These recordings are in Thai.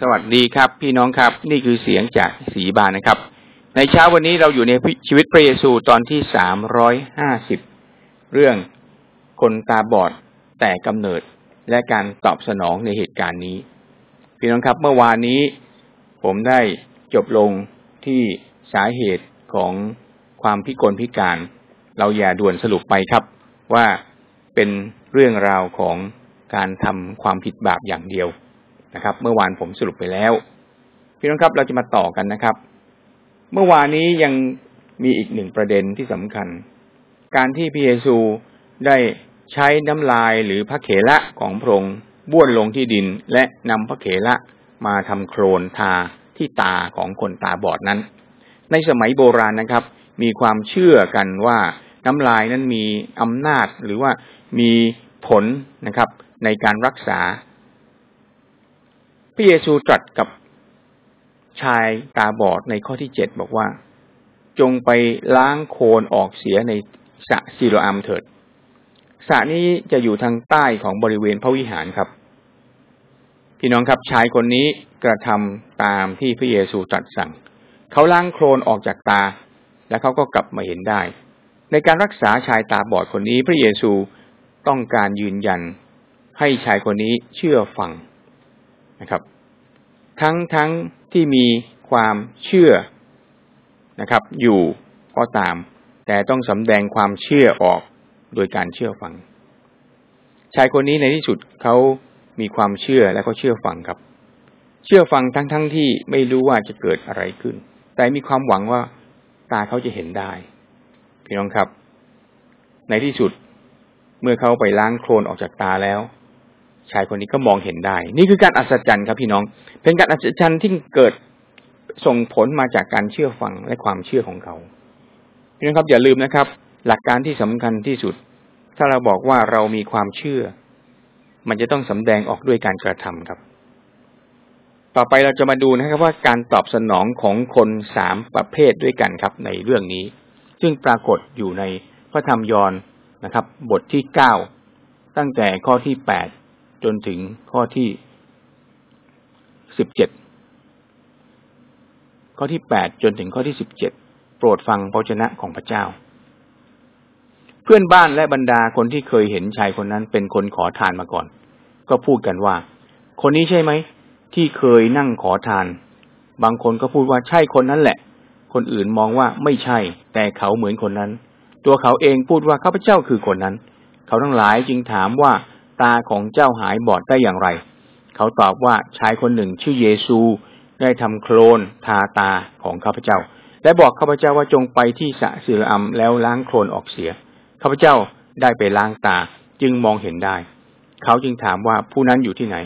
สวัสดีครับ พี่น้องครับ นี่คือเสียงจากสีบานนะครับ ในเช้าวันนี้เราอยู่ในชีวิตพระเยซูตอนที่สามร้อยห้าสิบเรื่องคนตาบอดแต่กำเนิดและการตอบสนองในเหตุการณ์นี้ พี่น้องครับเมื่อวานนี้ ผมได้จบลงที่สาเหตุของความพิกลพิการ เราอย่าด่วนสรุปไปครับ ว่าเป็นเรื่องราวของการทำความผิดบาปอย่างเดียว นะครับ เมื่อวานผมสรุปไปแล้ว พี่น้องครับเราจะมาต่อกันนะครับ เมื่อวานนี้ยังมีอีกหนึ่งประเด็นที่สำคัญ การที่พระเยซูได้ใช้น้ำลายหรือพระเขละของพระองค์บ้วนลงที่ดินและนำพระเขละมาทำโครนทาที่ตาของคนตาบอดนั้น ในสมัยโบราณนะครับ มีความเชื่อกันว่าน้ำลายนั้นมีอำนาจหรือว่ามีผลนะครับ ในการรักษา พระเยซูตรัสกับชายตาบอดในข้อที่เจ็ดบอกว่า จงไปล้างโคลนออกเสียในสระซิโลอัมเถิดสระนี้จะอยู่ทางใต้ของบริเวณพระวิหารครับ พี่น้องครับชายคนนี้กระทำตามที่พระเยซูตรัสสั่ง เขาล้างโคลนออกจากตา และเขาก็กลับมาเห็นได้ ในการรักษาชายตาบอดคนนี้ พระเยซูต้องการยืนยันให้ชายคนนี้เชื่อฟัง นะครับ ทั้งทั้งที่มีความเชื่อนะครับ อยู่ก็ตาม แต่ต้องสำแดงความเชื่อออกโดยการเชื่อฟัง ชายคนนี้ในที่สุดเขามีความเชื่อและก็เชื่อฟังครับ เชื่อฟังทั้งทั้งที่ไม่รู้ว่าจะเกิดอะไรขึ้น แต่มีความหวังว่าตาเขาจะเห็นได้ พี่น้องครับ ในที่สุดเมื่อเขาไปล้างโคลนออกจากตาแล้ว ชายคนนี้ก็มองเห็นได้ นี่คือการอัศจรรย์ครับพี่น้อง เป็นการอัศจรรย์ที่เกิดส่งผลมาจากการเชื่อฟังและความเชื่อของเขาพี่น้องครับอย่าลืมนะครับ หลักการที่สำคัญที่สุด ถ้าเราบอกว่าเรามีความเชื่อ มันจะต้องสำแดงออกด้วยการกระทำครับ ต่อไปเราจะมาดูนะครับว่าการตอบสนองของคนสามประเภทด้วยกันครับในเรื่องนี้ ซึ่งปรากฏอยู่ในพระธรรมยอห์นนะครับ บทที่เก้าตั้งแต่ข้อที่แปด จนถึงข้อที่สิบเจ็ดข้อที่แปดจนถึงข้อที่สิบเจ็ดโปรดฟังพระชนะของพระเจ้า เพื่อนบ้านและบรรดาคนที่เคยเห็นชายคนนั้นเป็นคนขอทานมาก่อน ก็พูดกันว่า คนนี้ใช่ไหม ที่เคยนั่งขอทาน บางคนก็พูดว่าใช่คนนั้นแหละ คนอื่นมองว่าไม่ใช่ แต่เขาเหมือนคนนั้น ตัวเขาเองพูดว่าข้าพเจ้าคือคนนั้น เขาทั้งหลายจึงถามว่า ตาของเจ้าหายบอดได้อย่างไร เขาตอบว่าชายคนหนึ่งชื่อเยซูได้ทำโคลนทาตาของข้าพเจ้า และบอกข้าพเจ้าว่าจงไปที่สระสิรอัมแล้วล้างโคลนออกเสีย ข้าพเจ้าได้ไปล้างตาจึงมองเห็นได้ เขาจึงถามว่าผู้นั้นอยู่ที่ไหน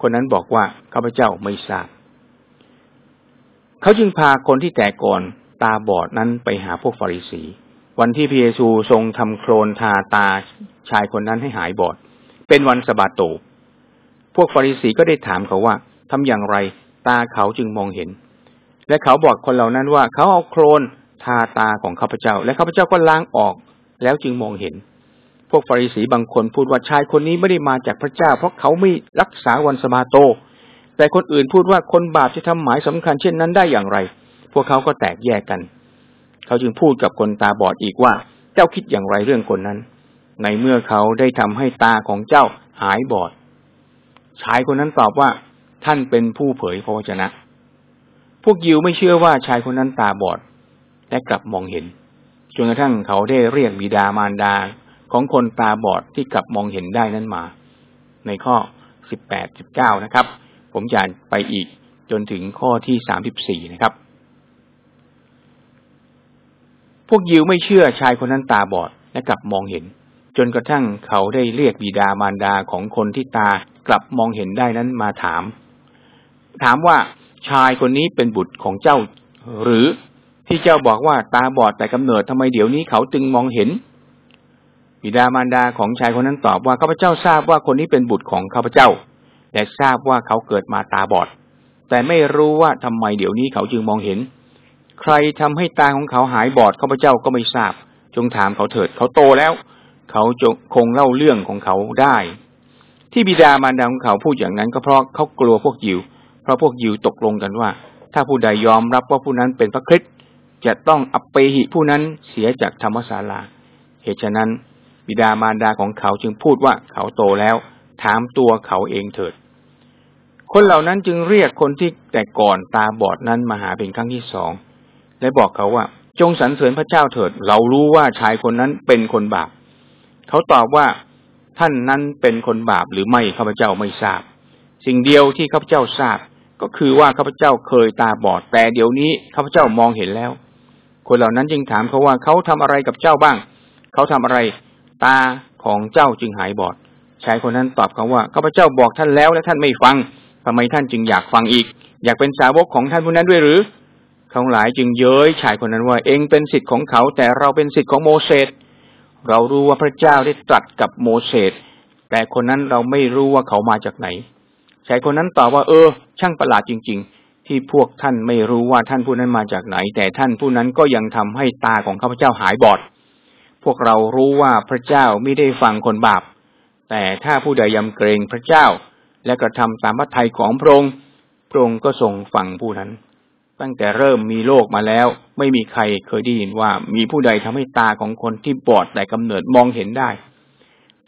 คนนั้นบอกว่าข้าพเจ้าไม่ทราบ เขาจึงพาคนที่แต่ก่อนตาบอดนั้นไปหาพวกฟาริสี วันที่พระเยซูทรงทำโคลนทาตาชายคนนั้นให้หายบอด เป็นวันสะบาโต พวกฟาริสีก็ได้ถามเขาว่าทำอย่างไรตาเขาจึงมองเห็น และเขาบอกคนเหล่านั้นว่าเขาเอาโครนทาตาของข้าพเจ้า และข้าพเจ้าก็ล้างออก แล้วจึงมองเห็น พวกฟาริสีบางคนพูดว่าชายคนนี้ไม่ได้มาจากพระเจ้า เพราะเขาไม่รักษาวันสะบาโต แต่คนอื่นพูดว่าคนบาปจะทำหมายสำคัญเช่นนั้นได้อย่างไร พวกเขาก็แตกแยกกัน เขาจึงพูดกับคนตาบอดอีกว่า เจ้าคิดอย่างไรเรื่องคนนั้น ในเมื่อเขาได้ทำให้ตาของเจ้าหายบอด ชายคนนั้นตอบว่า ท่านเป็นผู้เผยพระวจนะ พวกยิวไม่เชื่อว่าชายคนนั้นตาบอด และกลับมองเห็น จนกระทั่งเขาได้เรียกบิดามารดาของคนตาบอดที่กลับมองเห็นได้นั้นมา ในข้อสิบแปดสิบเก้านะครับ ผมจะไปอีกจนถึงข้อที่สามสิบสี่นะครับ พวกยิวไม่เชื่อชายคนนั้นตาบอดและกลับมองเห็น จนกระทั่งเขาได้เรียกบิดามารดาของคนที่ตากลับมองเห็นได้นั้นมาถาม ถามว่าชายคนนี้เป็นบุตรของเจ้า หรือที่เจ้าบอกว่าตาบอดแต่กำเนิดทำไมเดี๋ยวนี้เขาจึงมองเห็น บิดามารดาของชายคนนั้นตอบว่าข้าพเจ้าทราบว่าคนนี้เป็นบุตรของข้าพเจ้าและทราบว่าเขาเกิดมาตาบอด แต่ไม่รู้ว่าทำไมเดี๋ยวนี้เขาจึงมองเห็น ใครทำให้ตาของเขาหายบอดข้าพเจ้าก็ไม่ทราบ จงถามเขาเถิดเขาโตแล้ว เขาจะคงเล่าเรื่องของเขาได้ ที่บิดามารดาของเขาพูดอย่างนั้นก็เพราะเขากลัวพวกยิว เพราะพวกยิวตกลงกันว่า ถ้าผู้ใดยอมรับว่าผู้นั้นเป็นพระคริสต์จะต้องอัปเปหิผู้นั้นเสียจากธรรมศาลา เหตุฉะนั้น บิดามารดาของเขาจึงพูดว่าเขาโตแล้ว ถามตัวเขาเองเถิด คนเหล่านั้นจึงเรียกคนที่แต่ก่อนตาบอดนั้นมาหาเป็นครั้งที่สองและบอกเขาว่าจงสรรเสริญพระเจ้าเถิด เรารู้ว่าชายคนนั้นเป็นคนบาป เขาตอบว่าท่านนั้นเป็นคนบาปหรือไม่ข้าพเจ้าไม่ทราบ สิ่งเดียวที่ข้าพเจ้าทราบ ก็คือว่าข้าพเจ้าเคยตาบอดแต่เดี๋ยวนี้ข้าพเจ้ามองเห็นแล้ว คนเหล่านั้นจึงถามเขาว่าเขาทำอะไรกับเจ้าบ้าง เขาทำอะไร ตาของเจ้าจึงหายบอดชายคนนั้นตอบเขาว่าข้าพเจ้าบอกท่านแล้วและท่านไม่ฟังทำไมท่านจึงอยากฟังอีก อยากเป็นสาวกของท่านผู้นั้นด้วยหรือเขาหลายจึงเย้ยชายคนนั้นว่า เองเป็นสิทธิ์ของเขาแต่เราเป็นสิทธิ์ของโมเสส เรารู้ว่าพระเจ้าได้ตรัสกับโมเสสแต่คนนั้นเราไม่รู้ว่าเขามาจากไหนชายคนนั้นตอบว่าเออ ช่างประหลาดจริง ๆ ที่พวกท่านไม่รู้ว่าท่านผู้นั้นมาจากไหน แต่ท่านผู้นั้นก็ยังทำให้ตาของข้าพเจ้าหายบอด พวกเรารู้ว่าพระเจ้าไม่ได้ฟังคนบาป แต่ถ้าผู้ใดยำเกรงพระเจ้า และกระทำตามพระทัยของพระองค์พระองค์ก็ทรงฟังผู้นั้น ตั้งแต่เริ่มมีโลกมาแล้ว ไม่มีใครเคยได้ยินว่า มีผู้ใดทำให้ตาของคนที่บอดแต่กำเนิดมองเห็นได้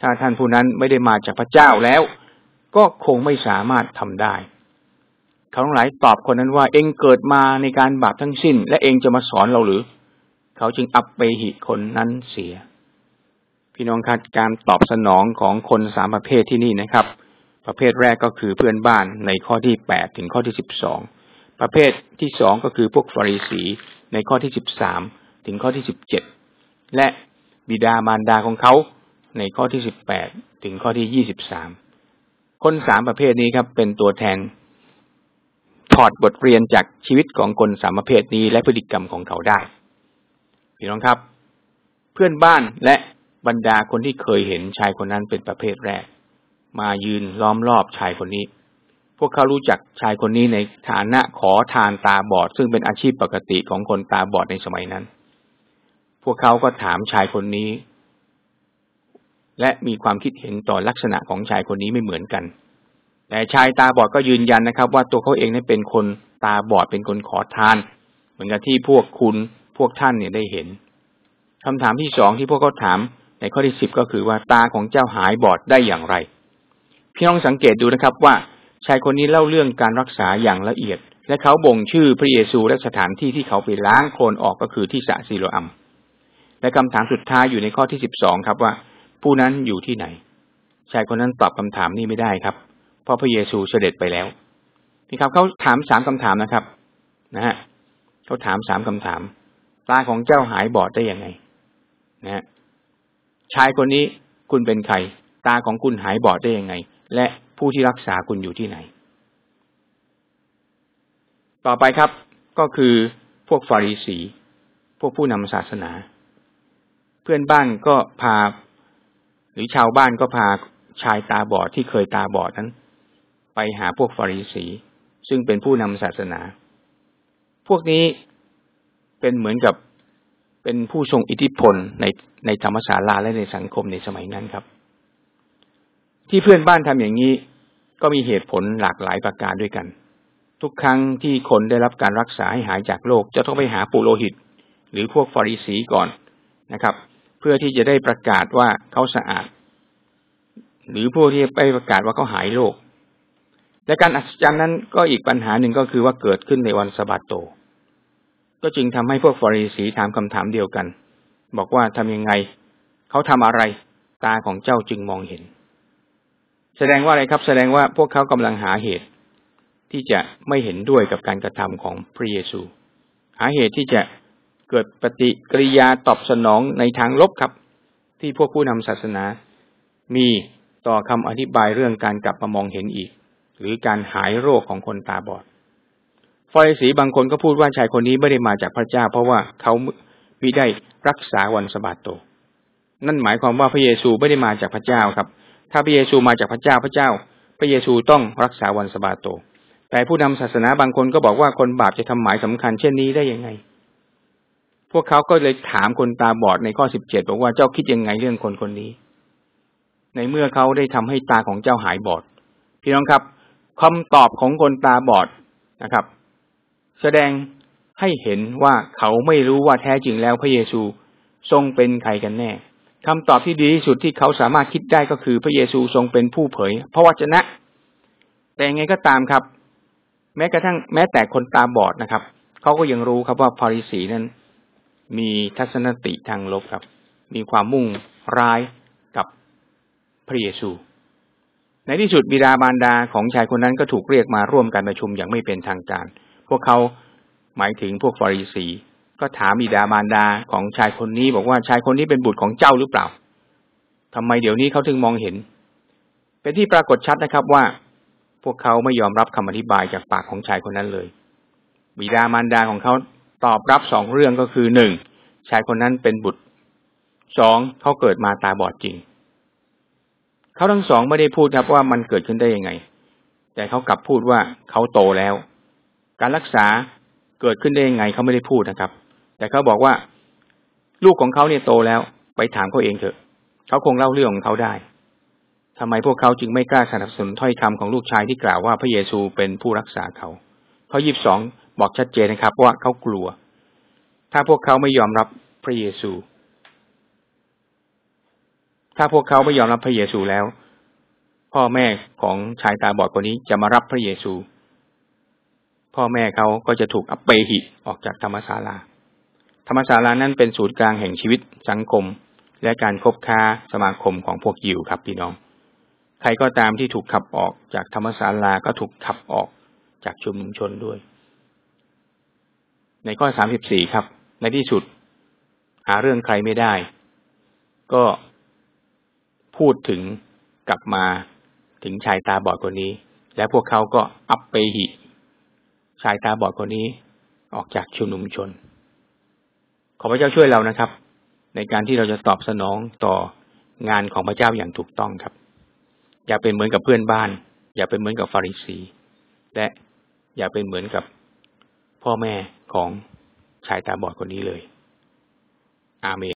ถ้าท่านผู้นั้นไม่ได้มาจากพระเจ้าแล้ว ก็คงไม่สามารถทำได้ เขาทั้งหลายตอบคนนั้นว่า เองเกิดมาในการบาปทั้งสิ้น และเองจะมาสอนเราหรือ เขาจึงอับไปหิคนนั้นเสีย พี่น้องครับการตอบสนองของคนสามประเภทที่นี่นะครับ ประเภทแรกก็คือเพื่อนบ้านในข้อที่แปดถึงข้อที่สิบสอง ประเภทที่สองก็คือพวกฟาริสีในข้อที่สิบสามถึงข้อที่สิบเจ็ดและบิดามารดาของเขาในข้อที่สิบแปดถึงข้อที่ยี่สิบสามคนสามประเภทนี้ครับ เป็นตัวแทน ถอดบทเรียนจากชีวิตของคนสามประเภทนี้และพฤติกรรมของเขาได้พี่น้องครับ เพื่อนบ้านและบรรดาคนที่เคยเห็นชายคนนั้นเป็นประเภทแรก มายืนล้อมรอบชายคนนี้ พวกเขารู้จักชายคนนี้ในฐานะขอทานตาบอด ซึ่งเป็นอาชีพปกติของคนตาบอดในสมัยนั้น พวกเขาก็ถามชายคนนี้ และมีความคิดเห็นต่อลักษณะของชายคนนี้ไม่เหมือนกัน แต่ชายตาบอดก็ยืนยันนะครับ ว่าตัวเขาเองนั้นเป็นคนตาบอดเป็นคนขอทาน เหมือนกับที่พวกคุณพวกท่านเนี่ยได้เห็นคำถามที่สองที่พวกเขาถามในข้อที่สิบก็คือว่าตาของเจ้าหายบอดได้อย่างไร พี่น้องสังเกตดูนะครับว่า ชายคนนี้เล่าเรื่องการรักษาอย่างละเอียด และเขาบ่งชื่อพระเยซูและสถานที่ที่เขาไปล้างโคลนออกก็คือที่สะซีโรอัม และคำถามสุดท้ายอยู่ในข้อที่สิบสองครับว่า ผู้นั้นอยู่ที่ไหน ชายคนนั้นตอบคำถามนี้ไม่ได้ครับ เพราะพระเยซูเสด็จไปแล้วนี่ครับเขาถามสามคำถามนะครับ นะฮะเขาถามสามคำถาม ตาของเจ้าหายบอดได้ยังไง นะฮะชายคนนี้คุณเป็นใคร ตาของคุณหายบอดได้ยังไง และ ผู้ที่รักษาคุณอยู่ที่ไหน ต่อไปครับก็คือพวกฟาริสี พวกผู้นำศาสนา เพื่อนบ้านก็พา หรือชาวบ้านก็พาชายตาบอดที่เคยตาบอดนั้น ไปหาพวกฟาริสี ซึ่งเป็นผู้นำศาสนา พวกนี้เป็นเหมือนกับเป็นผู้ทรงอิทธิพลในในธรรมศาลาและในสังคมในสมัยนั้นครับ ที่เพื่อนบ้านทำอย่างนี้ ก็มีเหตุผลหลากหลายประการด้วยกัน ทุกครั้งที่คนได้รับการรักษาให้หายจากโรคจะต้องไปหาปุโรหิต หรือพวกฟาริสีก่อนนะครับ เพื่อที่จะได้ประกาศว่าเขาสะอาด หรือผู้ที่ไปประกาศว่าเขาหายโรคและการอัศจรรย์นั้นก็อีกปัญหาหนึ่งก็คือว่าเกิดขึ้นในวันสะบาโต ก็จึงทำให้พวกฟาริสีถามคำถามเดียวกัน บอกว่าทำยังไง เขาทำอะไร ตาของเจ้าจึงมองเห็น แสดงว่าอะไรครับ แสดงว่าพวกเขากำลังหาเหตุ ที่จะไม่เห็นด้วยกับการกระทำของพระเยซู หาเหตุที่จะเกิดปฏิกิริยาตอบสนองในทางลบครับ ที่พวกผู้นำศาสนา มีต่อคำอธิบายเรื่องการกลับมามองเห็นอีก หรือการหายโรคของคนตาบอดฟาริสีบางคนก็พูดว่าชายคนนี้ไม่ได้มาจากพระเจ้า เพราะว่าเขามิได้รักษาวันสบาโต นั่นหมายความว่าพระเยซูไม่ได้มาจากพระเจ้าครับ ถ้าพระเยซูมาจากพระเจ้าพระเจ้า พระเยซูต้องรักษาวันสบาโต แต่ผู้นำศาสนาบางคนก็บอกว่าคนบาปจะทำหมายสำคัญเช่นนี้ได้ยังไง พวกเขาก็เลยถามคนตาบอดในข้อสิบเจ็ดบอกว่าเจ้าคิดยังไงเรื่องคนคนนี้ ในเมื่อเขาได้ทำให้ตาของเจ้าหายบอด พี่น้องครับคำตอบของคนตาบอดนะครับ แสดงให้เห็นว่าเขาไม่รู้ว่าแท้จริงแล้วพระเยซูทรงเป็นใครกันแน่ คำตอบที่ดีที่สุดที่เขาสามารถคิดได้ก็คือพระเยซูทรงเป็นผู้เผยพระวจนะ แต่ยังไงก็ตามครับ แม้กระทั่งแม้แต่คนตาบอดนะครับ เขาก็ยังรู้ครับว่าพาริสีนั้น มีทัศนติทางลบครับ มีความมุ่งร้ายกับพระเยซู ในที่สุดบิดามารดาของชายคนนั้นก็ถูกเรียกมาร่วมการประชุมอย่างไม่เป็นทางการ พวกเขาหมายถึงพวกฟาริสี ก็ถามบิดามารดาของชายคนนี้บอกว่าชายคนนี้เป็นบุตรของเจ้าหรือเปล่าทำไมเดี๋ยวนี้เขาถึงมองเห็น เป็นที่ปรากฏชัดนะครับว่า พวกเขาไม่ยอมรับคำอธิบายจากปากของชายคนนั้นเลย บิดามารดาของเขาตอบรับสองเรื่องก็คือหนึ่งชายคนนั้นเป็นบุตรสองเขาเกิดมาตาบอดจริง เขาทั้งสองไม่ได้พูดครับว่ามันเกิดขึ้นได้ยังไง แต่เขากลับพูดว่าเขาโตแล้ว การรักษาเกิดขึ้นได้ยังไงเขาไม่ได้พูดนะครับ แต่เขาบอกว่า ลูกของเขาเนี่ยโตแล้ว ไปถามเขาเองเถอะ เขาคงเล่าเรื่องของเขาได้ทำไมพวกเขาจึงไม่กล้าสนับสนุนถ้อยคำของลูกชายที่กล่าวว่าพระเยซูเป็นผู้รักษาเขาข้อยีิบสองบอกชัดเจนนะครับ ว่าเขากลัว ถ้าพวกเขาไม่ยอมรับพระเยซู ถ้าพวกเขาไม่ยอมรับพระเยซูแล้ว พ่อแม่ของชายตาบอดคนนี้จะมารับพระเยซู พ่อแม่เขาก็จะถูกอัปเปหิออกจากธรรมศาลา ธรรมศาลานั้นเป็นศูนย์กลางแห่งชีวิตสังคม และการคบค้าสมาคมของพวกยิวครับพี่น้อง ใครก็ตามที่ถูกขับออกจากธรรมศาลาก็ถูกขับออกจากชุมชนด้วย ในข้อสามสิบสี่ครับ ในที่สุด หาเรื่องใครไม่ได้ ก็พูดถึงกลับมาถึงชายตาบอดคนนี้ และพวกเขาก็อัปเปหิ ชายตาบอดคนนี้ออกจากชุมนุมชน ขอพระเจ้าช่วยเรานะครับ ในการที่เราจะตอบสนองต่องานของพระเจ้าอย่างถูกต้องครับ อย่าเป็นเหมือนกับเพื่อนบ้าน อย่าเป็นเหมือนกับฟาริสีและอย่าเป็นเหมือนกับพ่อแม่ของชายตาบอดคนนี้เลย อาเมน